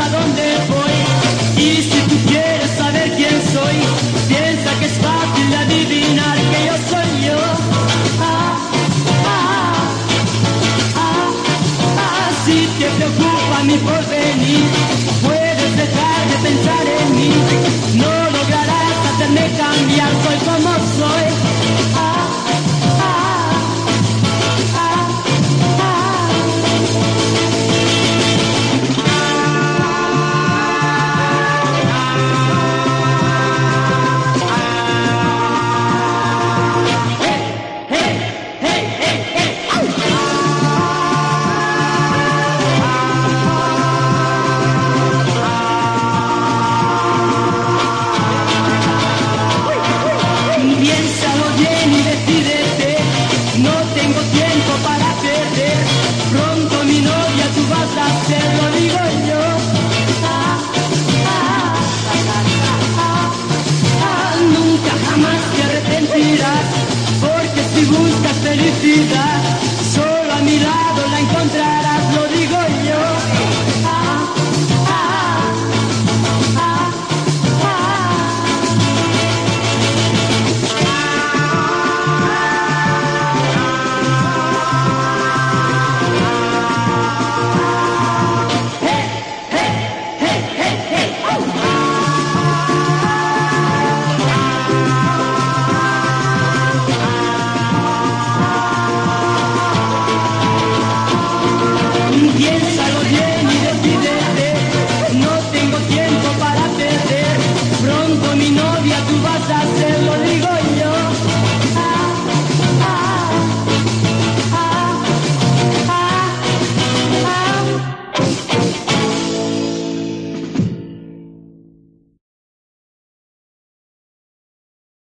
a dónde voy. Y si tú quieres saber quién soy, piensa que es fácil adivinar que yo soy yo. Ah, ah, ah, ah, si te preocupa mi porvenir, puedes dejar de pensar en mí. No lograrás hacerme cambiar, soy como soy. pronto mi novia tú vas a ser, lo digo yo. Thank you.